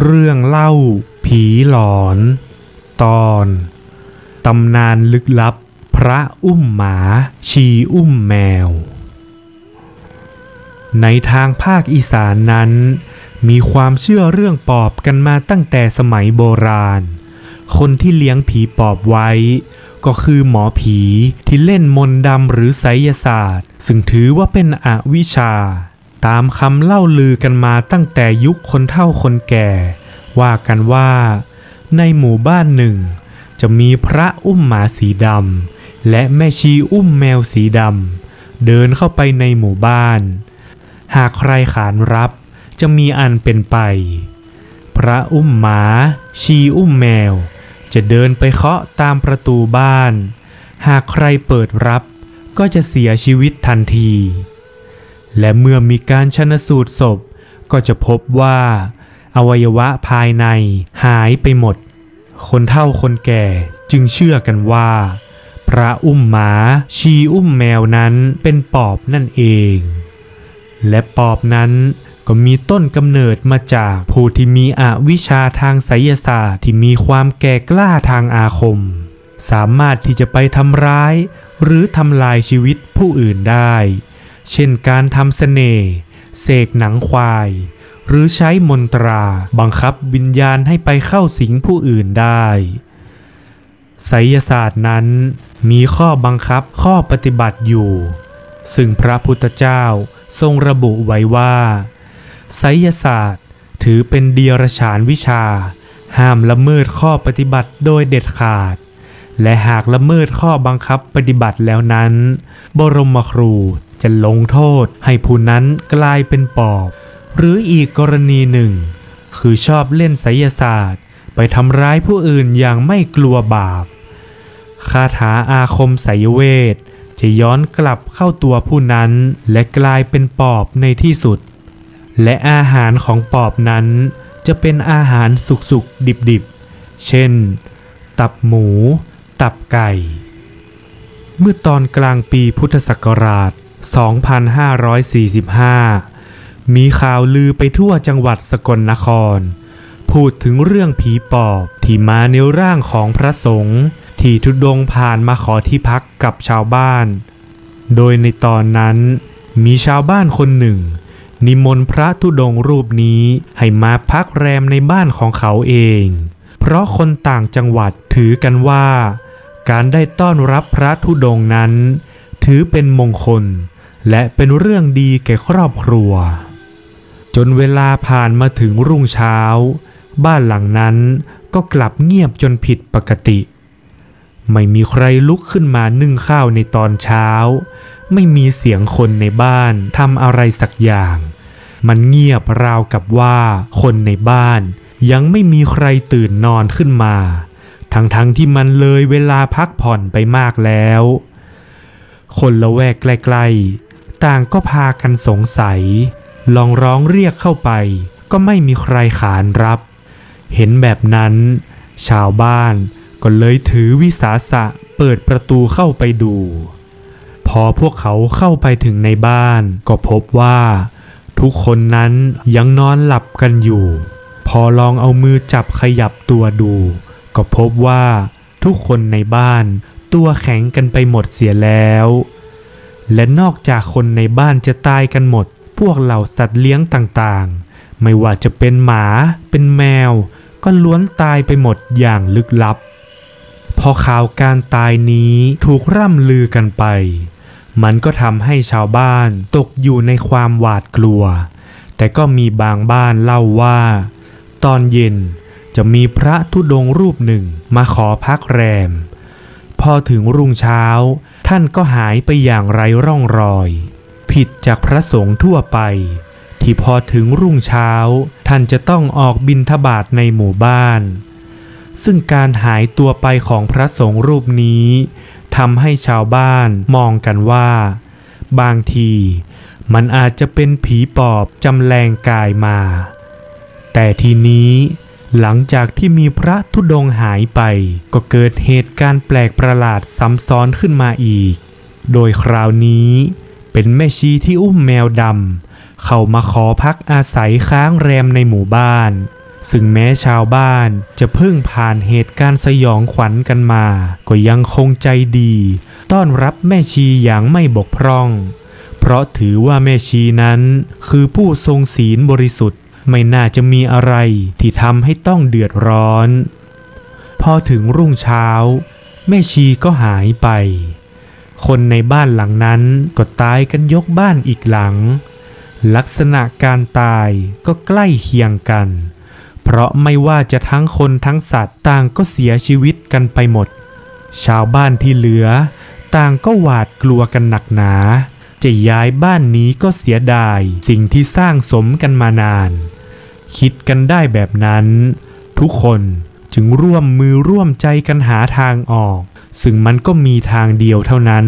เรื่องเล่าผีหลอน ตอนตำนานลึกลับ พระอุ้มหมา ชีอุ้มแมว ในทางภาคอีสานนั้น มีความเชื่อเรื่องปอบกันมาตั้งแต่สมัยโบราณ คนที่เลี้ยงผีปอบไว้ ก็คือหมอผีที่เล่นมนต์ดำหรือไสยศาสตร์ ซึ่งถือว่าเป็นอวิชชา ตามคำเล่าลือกันมาตั้งแต่ยุคคนเฒ่าคนแก่ ว่ากันว่า ในหมู่บ้านหนึ่ง จะมีพระอุ้มหมาสีดำและแม่ชีอุ้มแมวสีดำเดินเข้าไปในหมู่บ้าน หากใครขานรับจะมีอันเป็นไป พระอุ้มหมา ชีอุ้มแมว จะเดินไปเคาะตามประตูบ้าน หากใครเปิดรับก็จะเสียชีวิตทันที และเมื่อมีการชนสูตรศพ ก็จะพบว่า อวัยวะภายในหายไปหมด คนเฒ่าคนแก่จึงเชื่อกันว่า พระอุ้มหมาชีอุ้มแมวนั้นเป็นปอบนั่นเอง และปอบนั้นก็มีต้นกำเนิดมาจากผู้ที่มีอวิชชาทางไสยศาสตร์ที่มีความแก่กล้าทางอาคม สามารถที่จะไปทำร้าย หรือทำลายชีวิตผู้อื่นได้ เช่นการทำเสน่ห์เสกหนังควาย หรือใช้มนตราบังคับวิญญาณให้ไปเข้าสิงผู้อื่นได้ไสยศาสตร์นั้นมีข้อบังคับข้อปฏิบัติอยู่ ซึ่งพระพุทธเจ้าทรงระบุไว้ว่าไสยศาสตร์ถือเป็นเดียรฉานวิชา ห้ามละเมิดข้อปฏิบัติโดยเด็ดขาด และหากละเมิดข้อบังคับปฏิบัติแล้วนั้น บรมครู จะลงโทษให้ผู้นั้นกลายเป็นปอบ หรืออีกกรณีหนึ่ง คือชอบเล่นไสยศาสตร์ ไปทำร้ายผู้อื่นอย่างไม่กลัวบาปคาถาอาคมไสยเวทจะย้อนกลับเข้าตัวผู้นั้น และกลายเป็นปอบในที่สุด และอาหารของปอบนั้นจะเป็นอาหารสุกๆ ดิบๆ เช่น ตับหมู ตับไก่ เมื่อตอนกลางปีพุทธศักราช 2545 มีข่าวลือไปทั่วจังหวัดสกลนคร พูดถึงเรื่องผีปอบที่มาในร่างของพระสงฆ์ที่ทุดงผ่านมาขอที่พักกับชาวบ้าน โดยในตอนนั้น มีชาวบ้านคนหนึ่ง นิมนต์พระธุดงรูปนี้ให้มาพักแรมในบ้านของเขาเอง เพราะคนต่างจังหวัดถือกันว่า การได้ต้อนรับพระธุดงนั้น ถือเป็นมงคล และเป็นเรื่องดีแก่ครอบครัว จนเวลาผ่านมาถึงรุ่งเช้า บ้านหลังนั้นก็กลับเงียบจนผิดปกติ ไม่มีใครลุกขึ้นมานึ่งข้าวในตอนเช้า ไม่มีเสียงคนในบ้านทำอะไรสักอย่าง มันเงียบราวกับว่าคนในบ้านยังไม่มีใครตื่นนอนขึ้นมา ทั้งๆทที่มันเลยเวลาพักผ่อนไปมากแล้ว คนละแวกใกล้ๆ ต่างก็พากันสงสัย ลองร้องเรียกเข้าไป ก็ไม่มีใครขานรับ เห็นแบบนั้น ชาวบ้านก็เลยถือวิสาสะเปิดประตูเข้าไปดู พอพวกเขาเข้าไปถึงในบ้าน ก็พบว่า ทุกคนนั้นยังนอนหลับกันอยู่ พอลองเอามือจับขยับตัวดู ก็พบว่าทุกคนในบ้านตัวแข็งกันไปหมดเสียแล้ว และนอกจากคนในบ้านจะตายกันหมด พวกเหล่าสัตว์เลี้ยงต่างๆ ไม่ว่าจะเป็นหมา เป็นแมว ก็ล้วนตายไปหมดอย่างลึกลับ พอข่าวการตายนี้ถูกร่ำลือกันไป มันก็ทำให้ชาวบ้านตกอยู่ในความหวาดกลัว แต่ก็มีบางบ้านเล่าว่า ตอนเย็นจะมีพระธุดงค์รูปหนึ่งมาขอพักแรม พอถึงรุ่งเช้า ท่านก็หายไปอย่างไร้ร่องรอย ผิดจากพระสงฆ์ทั่วไป ที่พอถึงรุ่งเช้า ท่านจะต้องออกบินทบาทในหมู่บ้าน ซึ่งการหายตัวไปของพระสงฆ์รูปนี้ทำให้ชาวบ้านมองกันว่า บางทีมันอาจจะเป็นผีปอบจำแรงกายมา แต่ทีนี้ หลังจากที่มีพระธุดงหายไป ก็เกิดเหตุการณ์แปลกประหลาดซ้ำซ้อนขึ้นมาอีก โดยคราวนี้เป็นแม่ชีที่อุ้มแมวดำเข้ามาขอพักอาศัยค้างแรมในหมู่บ้าน ซึ่งแม้ชาวบ้านจะเพิ่งผ่านเหตุการณ์สยองขวัญกันมา ก็ยังคงใจดี ต้อนรับแม่ชีอย่างไม่บกพร่อง เพราะถือว่าแม่ชีนั้นคือผู้ทรงศีลบริสุทธิ์ ไม่น่าจะมีอะไรที่ทำให้ต้องเดือดร้อน พอถึงรุ่งเช้า แม่ชีก็หายไป คนในบ้านหลังนั้นก็ตายกันยกบ้านอีกหลัง ลักษณะการตายก็ใกล้เคียงกัน เพราะไม่ว่าจะทั้งคนทั้งสัตว์ต่างก็เสียชีวิตกันไปหมด ชาวบ้านที่เหลือ ต่างก็หวาดกลัวกันหนักหนาจะย้ายบ้านนี้ก็เสียดาย สิ่งที่สร้างสมกันมานาน คิดกันได้แบบนั้น ทุกคนจึงร่วมมือร่วมใจกันหาทางออก ซึ่งมันก็มีทางเดียวเท่านั้น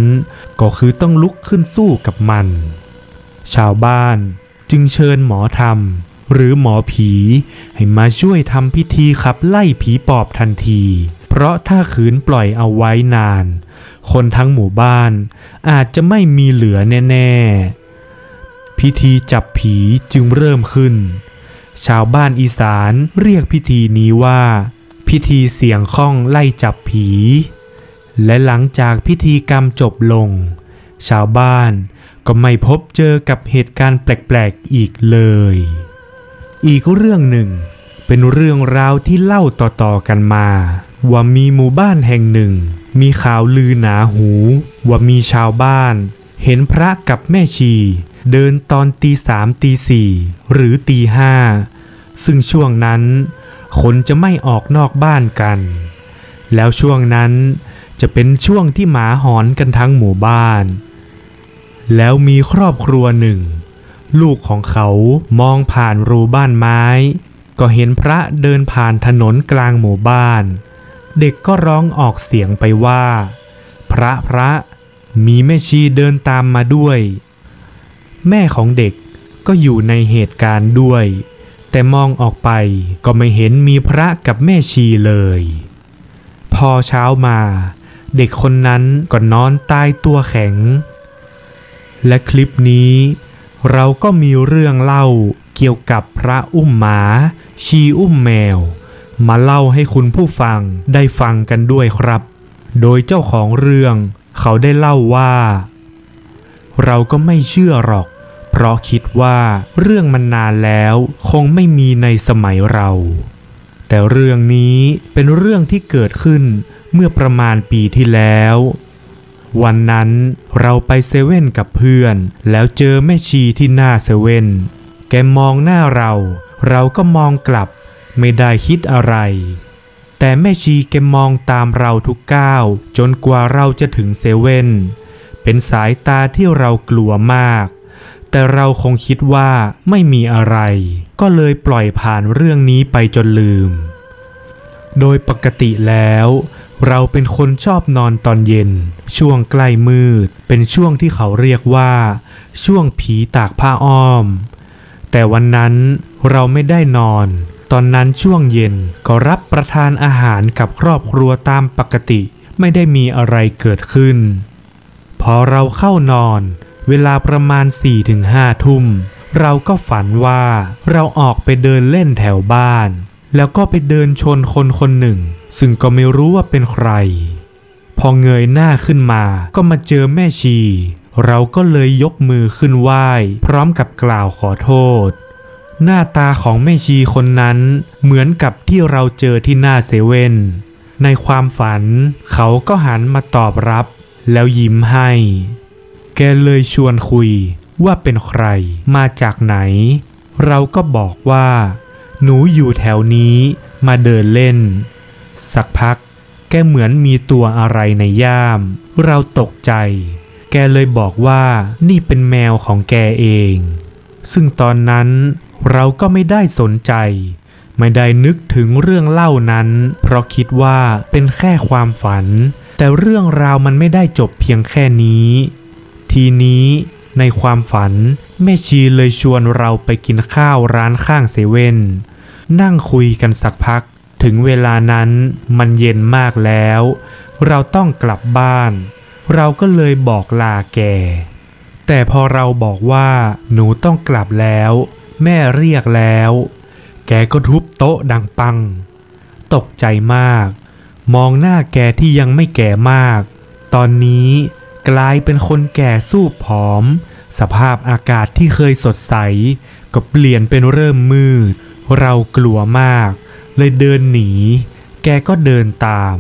ก็คือต้องลุกขึ้นสู้กับมัน ชาวบ้านจึงเชิญหมอธรรม หรือหมอผี ให้มาช่วยทำพิธีขับไล่ผีปอบทันที เพราะถ้าขืนปล่อยเอาไว้นาน คนทั้งหมู่บ้านอาจจะไม่มีเหลือแน่ ๆ พิธีจับผีจึงเริ่มขึ้น ชาวบ้านอีสานเรียกพิธีนี้ว่า พิธีเสียงข้องไล่จับผี และหลังจากพิธีกรรมจบลง ชาวบ้านก็ไม่พบเจอกับเหตุการณ์แปลกๆอีกเลย อีกเรื่องหนึ่ง เป็นเรื่องราวที่เล่าต่อๆกันมา ว่ามีหมู่บ้านแห่งหนึ่ง มีข่าวลือหนาหู ว่ามีชาวบ้าน เห็นพระกับแม่ชี เดินตอนตีสามตีสี่หรือตีห้าซึ่งช่วงนั้นคนจะไม่ออกนอกบ้านกัน แล้วช่วงนั้นจะเป็นช่วงที่หมาหอนกันทั้งหมู่บ้าน แล้วมีครอบครัวหนึ่ง ลูกของเขามองผ่านรูบ้านไม้ ก็เห็นพระเดินผ่านถนนกลางหมู่บ้าน เด็กก็ร้องออกเสียงไปว่า พระพระมีแม่ชีเดินตามมาด้วย แม่ของเด็กก็อยู่ในเหตุการณ์ด้วย แต่มองออกไปก็ไม่เห็นมีพระกับแม่ชีเลย พอเช้ามา เด็กคนนั้นก็นอนตายตัวแข็ง และคลิปนี้ เราก็มีเรื่องเล่าเกี่ยวกับพระอุ้มหมา ชีอุ้มแมว มาเล่าให้คุณผู้ฟังได้ฟังกันด้วยครับ โดยเจ้าของเรื่องเขาได้เล่าว่า เราก็ไม่เชื่อหรอก เพราะคิดว่าเรื่องมันนานแล้วคงไม่มีในสมัยเรา แต่เรื่องนี้เป็นเรื่องที่เกิดขึ้นเมื่อประมาณปีที่แล้ว วันนั้นเราไปเซเว่นกับเพื่อน แล้วเจอแม่ชีที่หน้าเซเว่น แกมองหน้าเรา เราก็มองกลับ ไม่ได้คิดอะไร แต่แม่ชีแกมองตามเราทุกก้าวจนกว่าเราจะถึงเซเว่นเป็นสายตาที่เรากลัวมาก แต่เราคงคิดว่าไม่มีอะไร ก็เลยปล่อยผ่านเรื่องนี้ไปจนลืม โดยปกติแล้ว เราเป็นคนชอบนอนตอนเย็น ช่วงใกล้มืด เป็นช่วงที่เขาเรียกว่า ช่วงผีตากผ้าอ้อม แต่วันนั้นเราไม่ได้นอน ตอนนั้นช่วงเย็นก็รับประทานอาหารกับครอบครัวตามปกติ ไม่ได้มีอะไรเกิดขึ้น พอเราเข้านอน เวลาประมาณ4ี่ถึงห้าทุ่ม เราก็ฝันว่าเราออกไปเดินเล่นแถวบ้าน แล้วก็ไปเดินชนคนคนหนึ่ง ซึ่งก็ไม่รู้ว่าเป็นใคร พอเงยหน้าขึ้นมาก็มาเจอแม่ชี เราก็เลยยกมือขึ้นไหว้ พร้อมกับกล่าวขอโทษ หน้าตาของแม่ชีคนนั้นเหมือนกับที่เราเจอที่หน้าเซเว่นในความฝันเขาก็หันมาตอบรับ แล้วยิ้มให้ แกเลยชวนคุยว่าเป็นใคร มาจากไหน เราก็บอกว่า หนูอยู่แถวนี้มาเดินเล่น สักพัก แกเหมือนมีตัวอะไรในย่าม เราตกใจ แกเลยบอกว่านี่เป็นแมวของแกเอง ซึ่งตอนนั้นเราก็ไม่ได้สนใจ ไม่ได้นึกถึงเรื่องเล่านั้น เพราะคิดว่าเป็นแค่ความฝัน แต่เรื่องราวมันไม่ได้จบเพียงแค่นี้ ทีนี้ในความฝันแม่ชีเลยชวนเราไปกินข้าวร้านข้างเซเว่น นั่งคุยกันสักพัก ถึงเวลานั้นมันเย็นมากแล้ว เราต้องกลับบ้าน เราก็เลยบอกลาแก แต่พอเราบอกว่าหนูต้องกลับแล้ว แม่เรียกแล้วแแกก็ทุบโต๊ะดังปัง ตกใจมาก มองหน้าแกที่ยังไม่แก่มาก ตอนนี้ กลายเป็นคนแก่สู้ผอม สภาพอากาศที่เคยสดใส ก็เปลี่ยนเป็นเริ่มมืด เรากลัวมาก เลยเดินหนี แกก็เดินตาม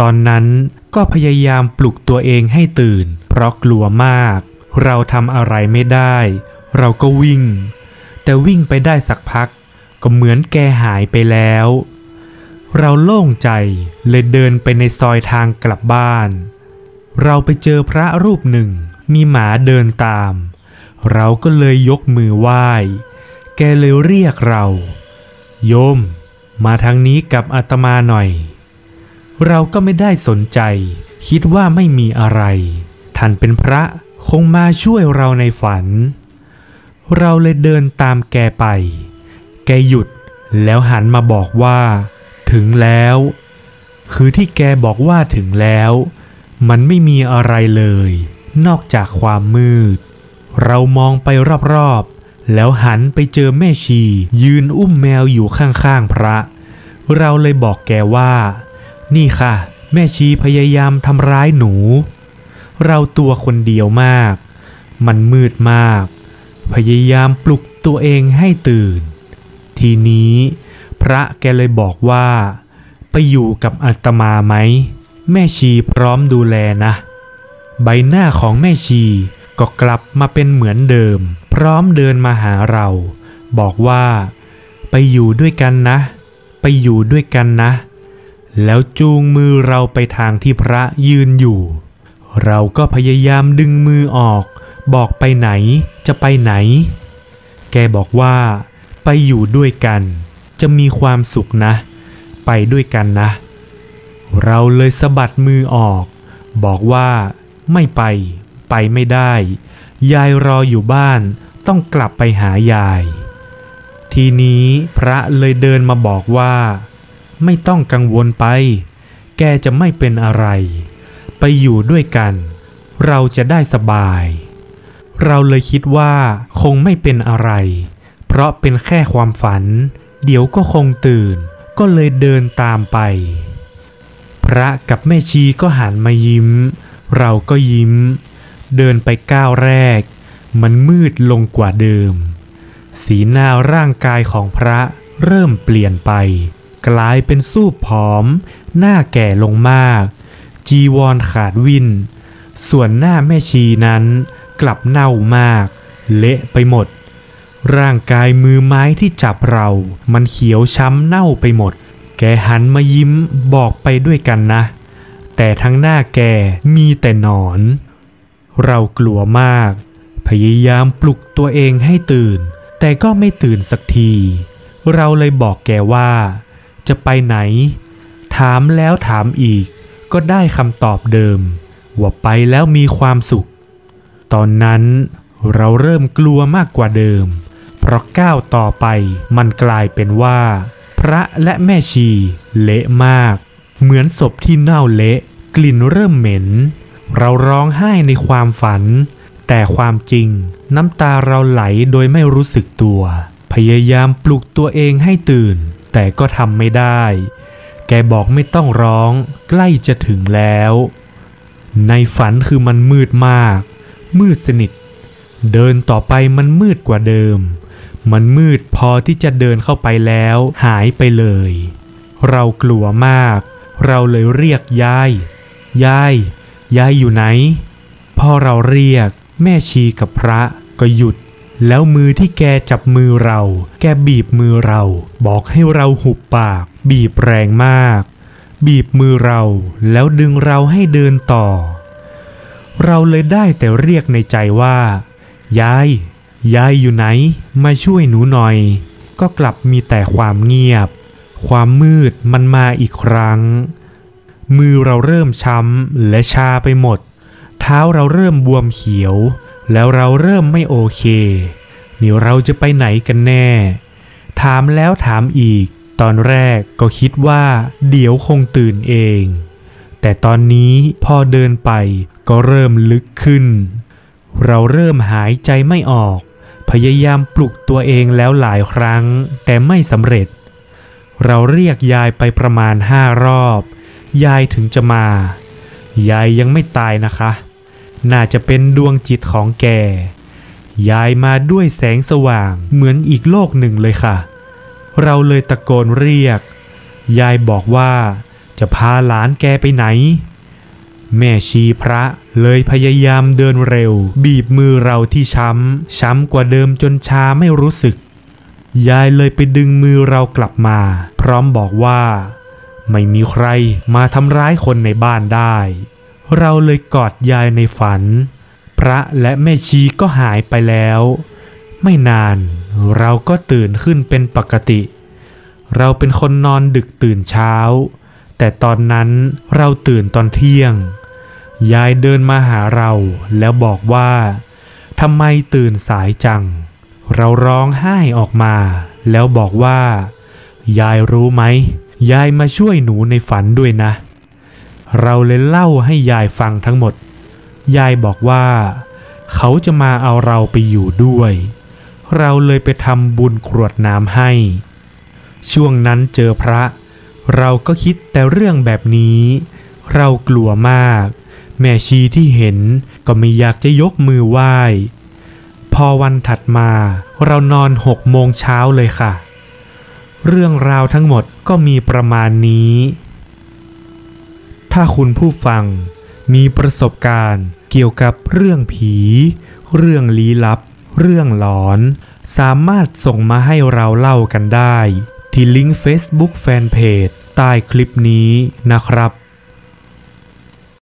ตอนนั้นก็พยายามปลุกตัวเองให้ตื่น เพราะกลัวมาก เราทำอะไรไม่ได้ เราก็วิ่ง แต่วิ่งไปได้สักพัก ก็เหมือนแกหายไปแล้ว เราโล่งใจเลยเดินไปในซอยทางกลับบ้าน เราไปเจอพระรูปหนึ่ง มีหมาเดินตาม เราก็เลยยกมือไหว้ แกเลยเรียกเรา โยม มาทางนี้กับอาตมาหน่อย เราก็ไม่ได้สนใจ คิดว่าไม่มีอะไร ท่านเป็นพระคงมาช่วยเราในฝัน เราเลยเดินตามแกไป แกหยุดแล้วหันมาบอกว่า ถึงแล้ว คือที่แกบอกว่าถึงแล้ว มันไม่มีอะไรเลย นอกจากความมืด เรามองไปรอบๆ แล้วหันไปเจอแม่ชี ยืนอุ้มแมวอยู่ข้างๆพระ เราเลยบอกแกว่า นี่ค่ะ แม่ชีพยายามทำร้ายหนู เราตัวคนเดียวมาก มันมืดมาก พยายามปลุกตัวเองให้ตื่น ทีนี้ พระแกเลยบอกว่า ไปอยู่กับอาตมาไหม แม่ชีพร้อมดูแลนะ ใบหน้าของแม่ชีก็กลับมาเป็นเหมือนเดิม พร้อมเดินมาหาเรา บอกว่า ไปอยู่ด้วยกันนะ ไปอยู่ด้วยกันนะ แล้วจูงมือเราไปทางที่พระยืนอยู่ เราก็พยายามดึงมือออก บอกไปไหนจะไปไหน แกบอกว่า ไปอยู่ด้วยกัน จะมีความสุขนะ ไปด้วยกันนะ เราเลยสะบัดมือออก บอกว่าไม่ไป ไปไม่ได้ ยายรออยู่บ้าน ต้องกลับไปหายาย ทีนี้พระเลยเดินมาบอกว่า ไม่ต้องกังวลไป แกจะไม่เป็นอะไร ไปอยู่ด้วยกัน เราจะได้สบาย เราเลยคิดว่าคงไม่เป็นอะไร เพราะเป็นแค่ความฝัน เดี๋ยวก็คงตื่น ก็เลยเดินตามไป ระกับแม่ชีก็หันมายิ้ม เราก็ยิ้ม เดินไปก้าวแรก มันมืดลงกว่าเดิม สีหน้าร่างกายของพระเริ่มเปลี่ยนไป กลายเป็นสูบผอม หน้าแก่ลงมาก จีวรขาดวิน ส่วนหน้าแม่ชีนั้นกลับเน่ามาก เละไปหมด ร่างกายมือไม้ที่จับเรา มันเขียวช้ำเน่าไปหมด แกหันมายิ้มบอกไปด้วยกันนะ แต่ทั้งหน้าแกมีแต่หนอน เรากลัวมาก พยายามปลุกตัวเองให้ตื่น แต่ก็ไม่ตื่นสักที เราเลยบอกแกว่า จะไปไหน ถามแล้วถามอีก ก็ได้คำตอบเดิม ว่าไปแล้วมีความสุข ตอนนั้นเราเริ่มกลัวมากกว่าเดิม เพราะก้าวต่อไปมันกลายเป็นว่า พระและแม่ชีเละมาก เหมือนศพที่เน่าเละ กลิ่นเริ่มเหม็น เราร้องไห้ในความฝัน แต่ความจริงน้ำตาเราไหลโดยไม่รู้สึกตัว พยายามปลุกตัวเองให้ตื่น แต่ก็ทำไม่ได้ แกบอกไม่ต้องร้อง ใกล้จะถึงแล้ว ในฝันคือมันมืดมาก มืดสนิท เดินต่อไปมันมืดกว่าเดิม มันมืดพอที่จะเดินเข้าไปแล้ว หายไปเลย เรากลัวมาก เราเลยเรียกยาย ยาย ยายอยู่ไหน พอเราเรียก แม่ชีกับพระก็หยุด แล้วมือที่แกจับมือเรา แกบีบมือเรา บอกให้เราหุบปาก บีบแรงมาก บีบมือเราแล้วดึงเราให้เดินต่อ เราเลยได้แต่เรียกในใจว่า ยาย ยายอยู่ไหน มาช่วยหนูหน่อย ก็กลับมีแต่ความเงียบ ความมืดมันมาอีกครั้ง มือเราเริ่มช้ำและชาไปหมด เท้าเราเริ่มบวมเขียว แล้วเราเริ่มไม่โอเคนี่เราจะไปไหนกันแน่ ถามแล้วถามอีก ตอนแรกก็คิดว่า เดี๋ยวคงตื่นเอง แต่ตอนนี้พอเดินไปก็เริ่มลึกขึ้น เราเริ่มหายใจไม่ออก พยายามปลุกตัวเองแล้วหลายครั้ง แต่ไม่สำเร็จ เราเรียกยายไปประมาณห้ารอบ ยายถึงจะมา ยายยังไม่ตายนะคะ น่าจะเป็นดวงจิตของแก ยายมาด้วยแสงสว่างเหมือนอีกโลกหนึ่งเลยค่ะ เราเลยตะโกนเรียก ยายบอกว่าจะพาหลานแกไปไหน แม่ชีพระเลยพยายามเดินเร็ว บีบมือเราที่ช้ำ ช้ำกว่าเดิมจนชาไม่รู้สึก ยายเลยไปดึงมือเรากลับมา พร้อมบอกว่า ไม่มีใครมาทำร้ายคนในบ้านได้ เราเลยกอดยายในฝัน พระและแม่ชีก็หายไปแล้ว ไม่นานเราก็ตื่นขึ้นเป็นปกติ เราเป็นคนนอนดึกตื่นเช้า แต่ตอนนั้นเราตื่นตอนเที่ยง ยายเดินมาหาเราแล้วบอกว่าทำไมตื่นสายจัง เราร้องไห้ออกมา แล้วบอกว่า ยายรู้ไหม ยายมาช่วยหนูในฝันด้วยนะ เราเลยเล่าให้ยายฟังทั้งหมด ยายบอกว่า เขาจะมาเอาเราไปอยู่ด้วย เราเลยไปทำบุญกรวดน้ำให้ ช่วงนั้นเจอพระ เราก็คิดแต่เรื่องแบบนี้ เรากลัวมาก แม่ชีที่เห็นก็ไม่อยากจะยกมือไหว้ พอวันถัดมาเรานอนหกโมงเช้าเลยค่ะ เรื่องราวทั้งหมดก็มีประมาณนี้ ถ้าคุณผู้ฟังมีประสบการณ์เกี่ยวกับเรื่องผี เรื่องลี้ลับ เรื่องหลอน สามารถส่งมาให้เราเล่ากันได้ ที่ลิงก์ Facebook Fanpage ใต้คลิปนี้นะครับ